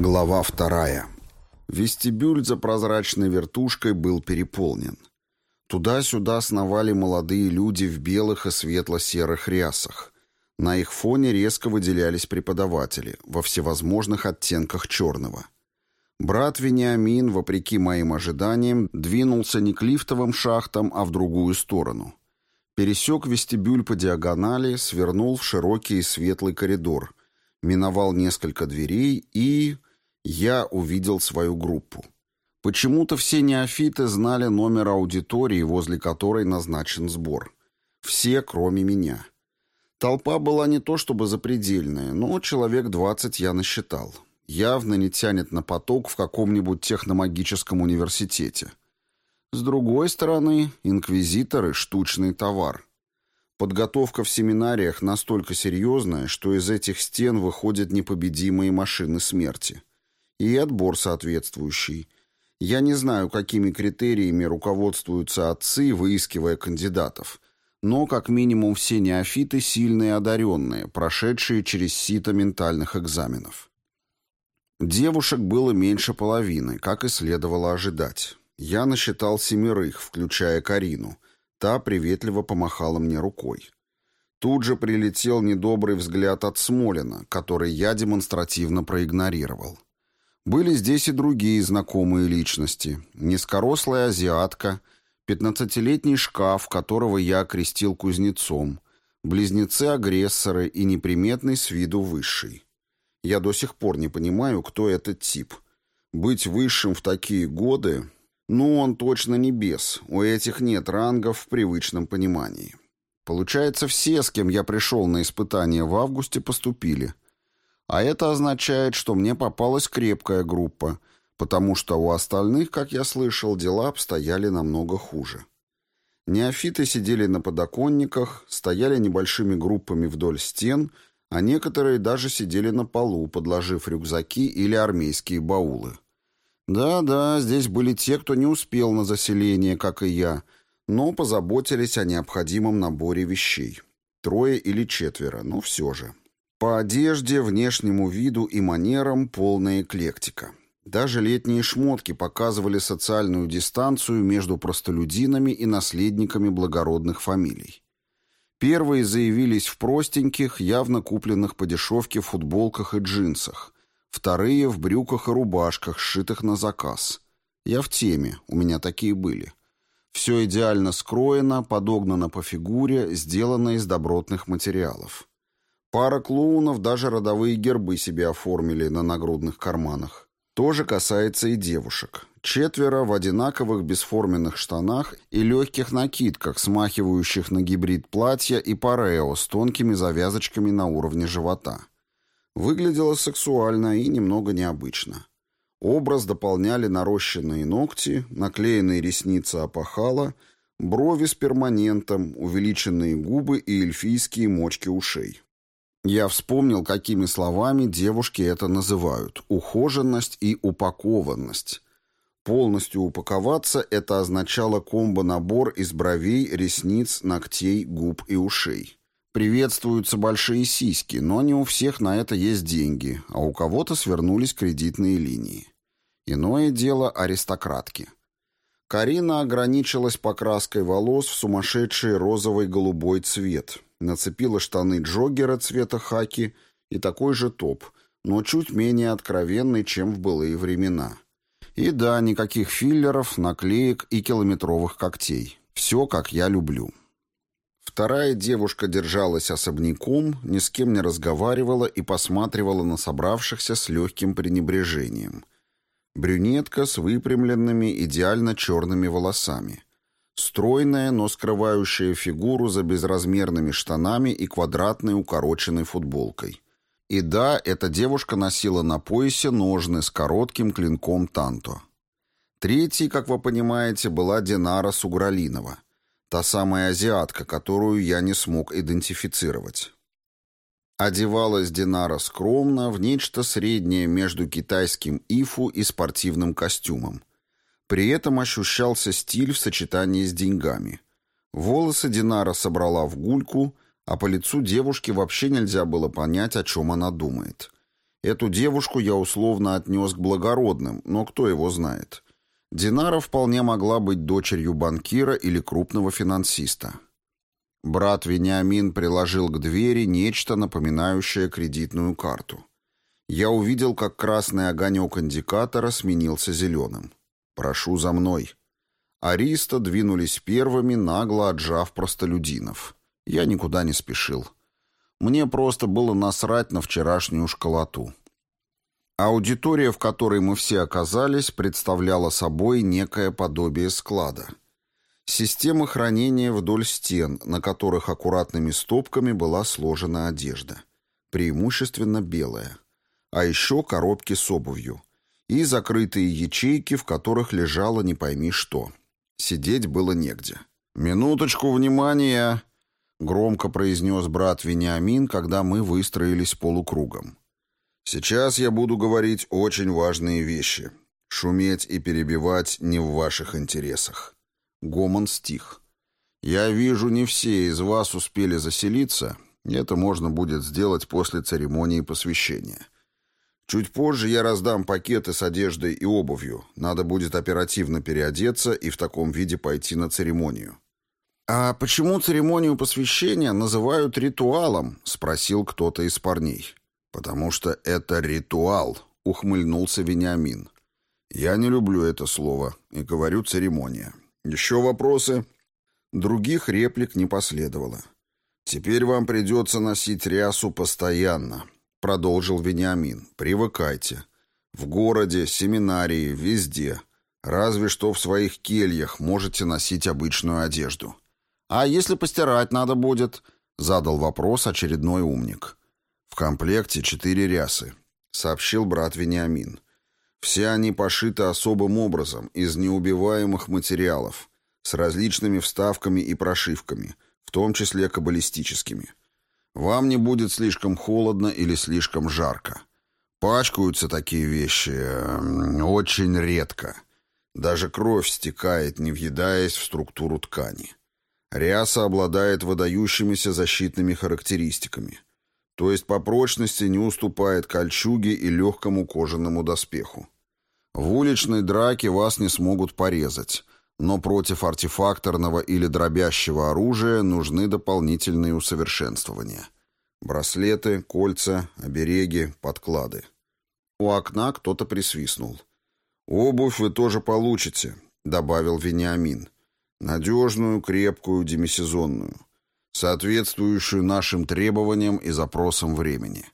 Глава вторая. Вестибюль за прозрачной вертушкой был переполнен. Туда-сюда сновали молодые люди в белых и светло-серых рясах. На их фоне резко выделялись преподаватели во всевозможных оттенках черного. Брат Вениамин, вопреки моим ожиданиям, двинулся не к лифтовым шахтам, а в другую сторону. Пересек вестибюль по диагонали, свернул в широкий и светлый коридор, миновал несколько дверей и я увидел свою группу. Почему-то все неофиты знали номер аудитории, возле которой назначен сбор. Все, кроме меня. Толпа была не то чтобы запредельная, но человек двадцать я насчитал. Явно не тянет на поток в каком-нибудь техномагическом университете. С другой стороны, инквизиторы — штучный товар. Подготовка в семинариях настолько серьезная, что из этих стен выходят непобедимые машины смерти — и отбор соответствующий. Я не знаю, какими критериями руководствуются отцы, выискивая кандидатов, но как минимум все неофиты сильные одаренные, прошедшие через сито ментальных экзаменов. Девушек было меньше половины, как и следовало ожидать. Я насчитал семерых, включая Карину. Та приветливо помахала мне рукой. Тут же прилетел недобрый взгляд от Смолина, который я демонстративно проигнорировал. Были здесь и другие знакомые личности. Низкорослая азиатка, пятнадцатилетний шкаф, которого я окрестил кузнецом, близнецы-агрессоры и неприметный с виду высший. Я до сих пор не понимаю, кто этот тип. Быть высшим в такие годы... Ну, он точно не бес, у этих нет рангов в привычном понимании. Получается, все, с кем я пришел на испытание в августе, поступили — а это означает, что мне попалась крепкая группа, потому что у остальных, как я слышал, дела обстояли намного хуже. Неофиты сидели на подоконниках, стояли небольшими группами вдоль стен, а некоторые даже сидели на полу, подложив рюкзаки или армейские баулы. Да-да, здесь были те, кто не успел на заселение, как и я, но позаботились о необходимом наборе вещей. Трое или четверо, но все же. По одежде, внешнему виду и манерам полная эклектика. Даже летние шмотки показывали социальную дистанцию между простолюдинами и наследниками благородных фамилий. Первые заявились в простеньких, явно купленных по дешевке футболках и джинсах. Вторые — в брюках и рубашках, сшитых на заказ. Я в теме, у меня такие были. Все идеально скроено, подогнано по фигуре, сделано из добротных материалов. Пара клоунов даже родовые гербы себе оформили на нагрудных карманах. То же касается и девушек. Четверо в одинаковых бесформенных штанах и легких накидках, смахивающих на гибрид платья и парео с тонкими завязочками на уровне живота. Выглядело сексуально и немного необычно. Образ дополняли нарощенные ногти, наклеенные ресницы опахала, брови с перманентом, увеличенные губы и эльфийские мочки ушей. Я вспомнил, какими словами девушки это называют. Ухоженность и упакованность. Полностью упаковаться – это означало комбо-набор из бровей, ресниц, ногтей, губ и ушей. Приветствуются большие сиськи, но не у всех на это есть деньги, а у кого-то свернулись кредитные линии. Иное дело аристократки. Карина ограничилась покраской волос в сумасшедший розовый голубой цвет – Нацепила штаны джоггера цвета хаки и такой же топ, но чуть менее откровенный, чем в былые времена. И да, никаких филлеров, наклеек и километровых когтей. Все, как я люблю. Вторая девушка держалась особняком, ни с кем не разговаривала и посматривала на собравшихся с легким пренебрежением. Брюнетка с выпрямленными, идеально черными волосами. Стройная, но скрывающая фигуру за безразмерными штанами и квадратной укороченной футболкой. И да, эта девушка носила на поясе ножны с коротким клинком танто. Третьей, как вы понимаете, была Динара Сугралинова, та самая азиатка, которую я не смог идентифицировать. Одевалась Динара скромно, в нечто среднее между китайским ифу и спортивным костюмом. При этом ощущался стиль в сочетании с деньгами. Волосы Динара собрала в гульку, а по лицу девушки вообще нельзя было понять, о чем она думает. Эту девушку я условно отнес к благородным, но кто его знает. Динара вполне могла быть дочерью банкира или крупного финансиста. Брат Вениамин приложил к двери нечто напоминающее кредитную карту. Я увидел, как красный огонек индикатора сменился зеленым. «Прошу за мной». Ариста двинулись первыми, нагло отжав простолюдинов. Я никуда не спешил. Мне просто было насрать на вчерашнюю школоту. Аудитория, в которой мы все оказались, представляла собой некое подобие склада. Системы хранения вдоль стен, на которых аккуратными стопками была сложена одежда. Преимущественно белая. А еще коробки с обувью. И закрытые ячейки, в которых лежало не пойми что. Сидеть было негде. «Минуточку внимания!» — громко произнес брат Вениамин, когда мы выстроились полукругом. Сейчас я буду говорить очень важные вещи. Шуметь и перебивать не в ваших интересах. Гомон стих. Я вижу, не все из вас успели заселиться. Это можно будет сделать после церемонии посвящения. Чуть позже я раздам пакеты с одеждой и обувью. Надо будет оперативно переодеться и в таком виде пойти на церемонию. «А почему церемонию посвящения называют ритуалом?» — спросил кто-то из парней. «Потому что это ритуал», — ухмыльнулся Вениамин. «Я не люблю это слово и говорю церемония. Еще вопросы?» Других реплик не последовало. «Теперь вам придется носить рясу постоянно», — продолжил Вениамин. «Привыкайте. В городе, семинарии, везде. Разве что в своих кельях можете носить обычную одежду». «А если постирать надо будет?» — задал вопрос очередной умник. «В комплекте четыре рясы», — сообщил брат Вениамин. «Все они пошиты особым образом, из неубиваемых материалов, с различными вставками и прошивками, в том числе каббалистическими. Вам не будет слишком холодно или слишком жарко. Пачкаются такие вещи очень редко. Даже кровь стекает, не въедаясь в структуру ткани. Ряса обладает выдающимися защитными характеристиками то есть по прочности не уступает кольчуге и легкому кожаному доспеху. В уличной драке вас не смогут порезать, но против артефакторного или дробящего оружия нужны дополнительные усовершенствования. Браслеты, кольца, обереги, подклады. У окна кто-то присвистнул. «Обувь вы тоже получите», — добавил Вениамин. «Надежную, крепкую, демисезонную соответствующую нашим требованиям и запросам времени.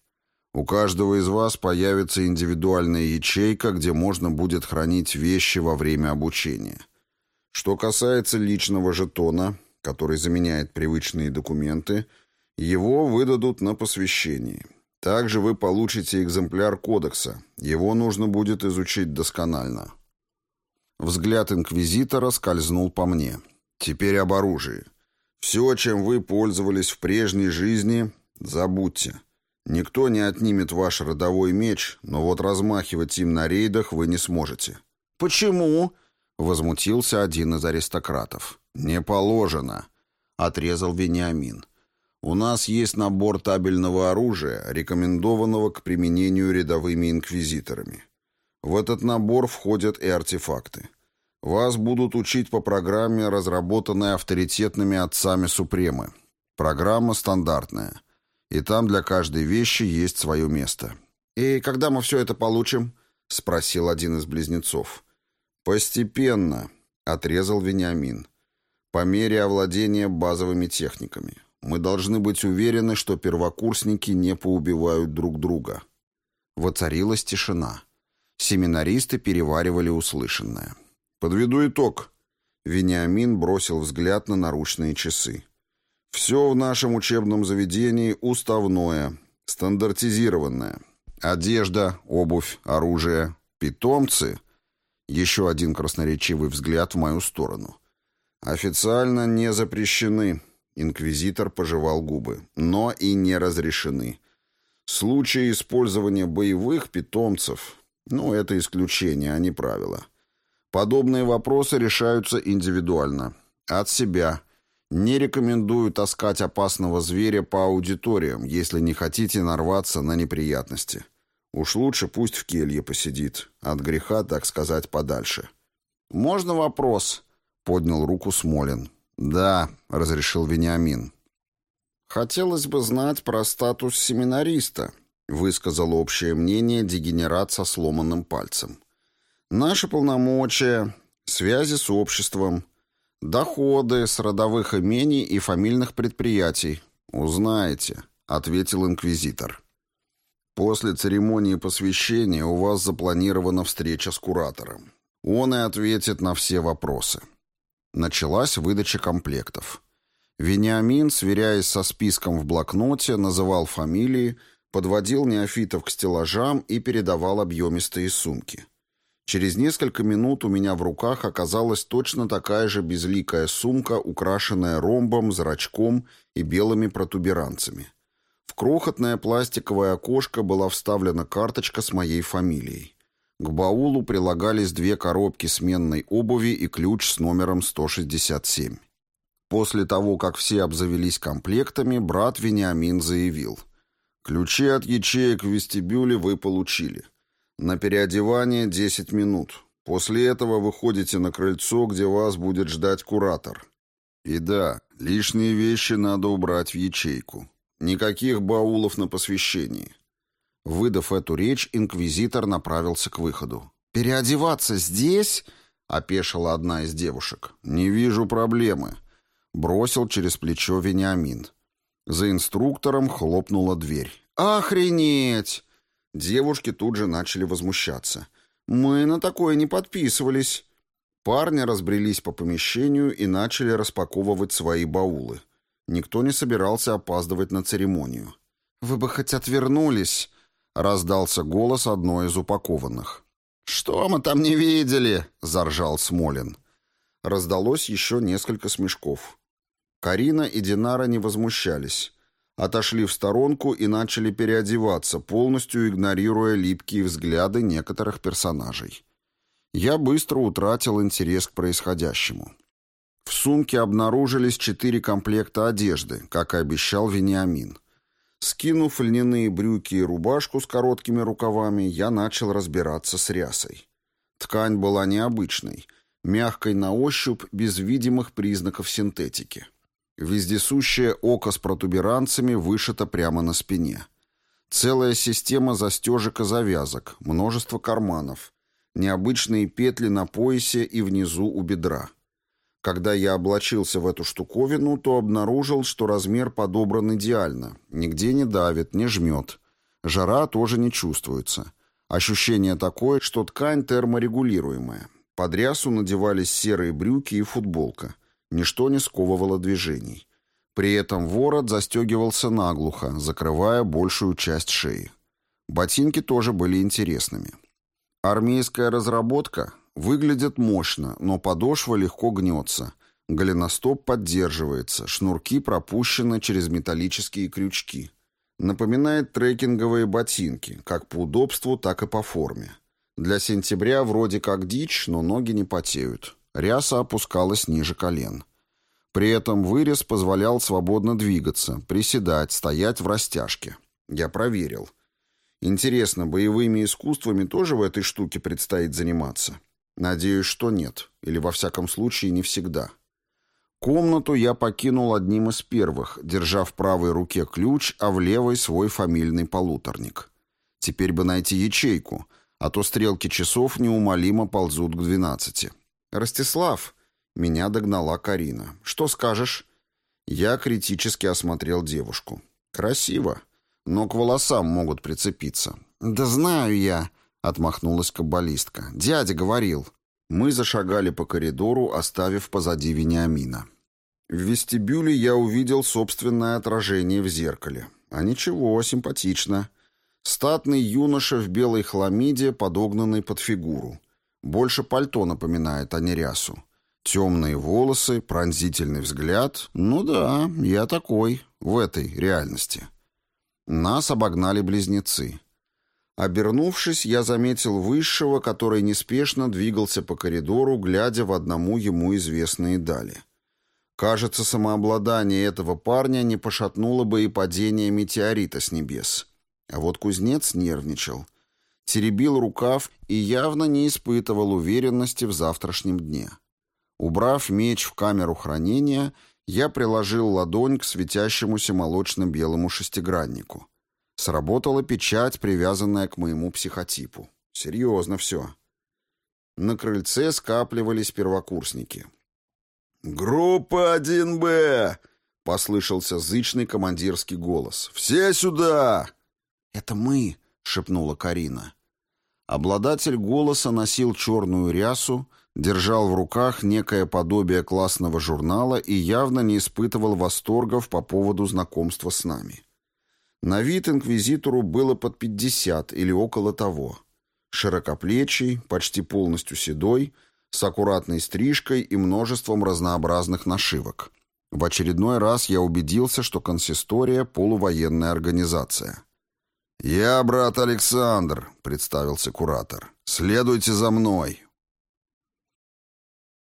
У каждого из вас появится индивидуальная ячейка, где можно будет хранить вещи во время обучения. Что касается личного жетона, который заменяет привычные документы, его выдадут на посвящении. Также вы получите экземпляр кодекса. Его нужно будет изучить досконально. Взгляд инквизитора скользнул по мне. Теперь об оружии. Все, чем вы пользовались в прежней жизни, забудьте. Никто не отнимет ваш родовой меч, но вот размахивать им на рейдах вы не сможете». «Почему?» — возмутился один из аристократов. «Не положено», — отрезал Вениамин. «У нас есть набор табельного оружия, рекомендованного к применению рядовыми инквизиторами. В этот набор входят и артефакты. Вас будут учить по программе, разработанной авторитетными отцами Супремы. Программа стандартная. И там для каждой вещи есть свое место. «И когда мы все это получим?» — спросил один из близнецов. «Постепенно», — отрезал Вениамин. «По мере овладения базовыми техниками. Мы должны быть уверены, что первокурсники не поубивают друг друга». Воцарилась тишина. Семинаристы переваривали услышанное. Подведу итог. Вениамин бросил взгляд на наручные часы. Все в нашем учебном заведении уставное, стандартизированное. Одежда, обувь, оружие, питомцы. Еще один красноречивый взгляд в мою сторону. Официально не запрещены. Инквизитор пожевал губы. Но и не разрешены. Случаи использования боевых питомцев, ну, это исключение, а не правило. Подобные вопросы решаются индивидуально. От себя. Не рекомендую таскать опасного зверя по аудиториям, если не хотите нарваться на неприятности. Уж лучше пусть в келье посидит, от греха, так сказать, подальше. «Можно вопрос?» — поднял руку Смолин. «Да», — разрешил Вениамин. «Хотелось бы знать про статус семинариста», — высказал общее мнение дегенерат со сломанным пальцем. «Наши полномочия, связи с обществом, доходы с родовых имений и фамильных предприятий. Узнаете», — ответил инквизитор. «После церемонии посвящения у вас запланирована встреча с куратором. Он и ответит на все вопросы». Началась выдача комплектов. Вениамин, сверяясь со списком в блокноте, называл фамилии, подводил неофитов к стеллажам и передавал объемистые сумки. Через несколько минут у меня в руках оказалась точно такая же безликая сумка, украшенная ромбом, зрачком и белыми протуберанцами. В крохотное пластиковое окошко была вставлена карточка с моей фамилией. К баулу прилагались две коробки сменной обуви и ключ с номером 167. После того, как все обзавелись комплектами, брат Вениамин заявил. «Ключи от ячеек в вестибюле вы получили. На переодевание 10 минут. После этого выходите на крыльцо, где вас будет ждать куратор. И да, лишние вещи надо убрать в ячейку. Никаких баулов на посвящении». Выдав эту речь, инквизитор направился к выходу. «Переодеваться здесь?» — опешила одна из девушек. «Не вижу проблемы», Бросил через плечо Вениамин. За инструктором хлопнула дверь. «Охренеть!» Девушки тут же начали возмущаться. «Мы на такое не подписывались». Парни разбрелись по помещению и начали распаковывать свои баулы. Никто не собирался опаздывать на церемонию. «Вы бы хоть отвернулись!» — раздался голос одной из упакованных. «Что мы там не видели?» — заржал Смолин. Раздалось еще несколько смешков. Карина и Динара не возмущались. Отошли в сторонку и начали переодеваться, полностью игнорируя липкие взгляды некоторых персонажей. Я быстро утратил интерес к происходящему. В сумке обнаружились четыре комплекта одежды, как и обещал Вениамин. Скинув льняные брюки и рубашку с короткими рукавами, я начал разбираться с рясой. Ткань была необычной, мягкой на ощупь, без видимых признаков синтетики. Вездесущее око с протуберанцами вышито прямо на спине. Целая система застежек и завязок, множество карманов, необычные петли на поясе и внизу у бедра. Когда я облачился в эту штуковину, то обнаружил, что размер подобран идеально. Нигде не давит, не жмет. Жара тоже не чувствуется. Ощущение такое, что ткань терморегулируемая. Под рясу надевались серые брюки и футболка. Ничто не сковывало движений. При этом ворот застегивался наглухо, закрывая большую часть шеи. Ботинки тоже были интересными. Армейская разработка выглядит мощно, но подошва легко гнется. Голеностоп поддерживается, шнурки пропущены через металлические крючки. Напоминает трекинговые ботинки, как по удобству, так и по форме. Для сентября вроде как дичь, но ноги не потеют. Ряса опускалась ниже колен. При этом вырез позволял свободно двигаться, приседать, стоять в растяжке. Я проверил. Интересно, боевыми искусствами тоже в этой штуке предстоит заниматься? Надеюсь, что нет. Или во всяком случае не всегда. Комнату я покинул одним из первых, держа в правой руке ключ, а в левой свой фамильный полуторник. Теперь бы найти ячейку, а то стрелки часов неумолимо ползут к двенадцати. «Ростислав!» Меня догнала Карина. «Что скажешь?» Я критически осмотрел девушку. «Красиво, но к волосам могут прицепиться». «Да знаю я», — отмахнулась каббалистка. «Дядя говорил». Мы зашагали по коридору, оставив позади Вениамина. В вестибюле я увидел собственное отражение в зеркале. А ничего, симпатично. Статный юноша в белой хламиде, подогнанный под фигуру. Больше пальто напоминает, а не рясу. Темные волосы, пронзительный взгляд. Ну да, я такой, в этой реальности. Нас обогнали близнецы. Обернувшись, я заметил высшего, который неспешно двигался по коридору, глядя в одному ему известные дали. Кажется, самообладание этого парня не пошатнуло бы и падение метеорита с небес. А вот кузнец нервничал. теребил рукав и явно не испытывал уверенности в завтрашнем дне. Убрав меч в камеру хранения, я приложил ладонь к светящемуся молочно-белому шестиграннику. Сработала печать, привязанная к моему психотипу. Серьезно все. На крыльце скапливались первокурсники. «Группа 1Б!» — послышался зычный командирский голос. «Все сюда!» «Это мы!» — шепнула Карина. Обладатель голоса носил черную рясу, держал в руках некое подобие классного журнала и явно не испытывал восторгов по поводу знакомства с нами. На вид инквизитору было под пятьдесят или около того. Широкоплечий, почти полностью седой, с аккуратной стрижкой и множеством разнообразных нашивок. В очередной раз я убедился, что консистория – полувоенная организация. «Я брат Александр», — представился куратор. «Следуйте за мной.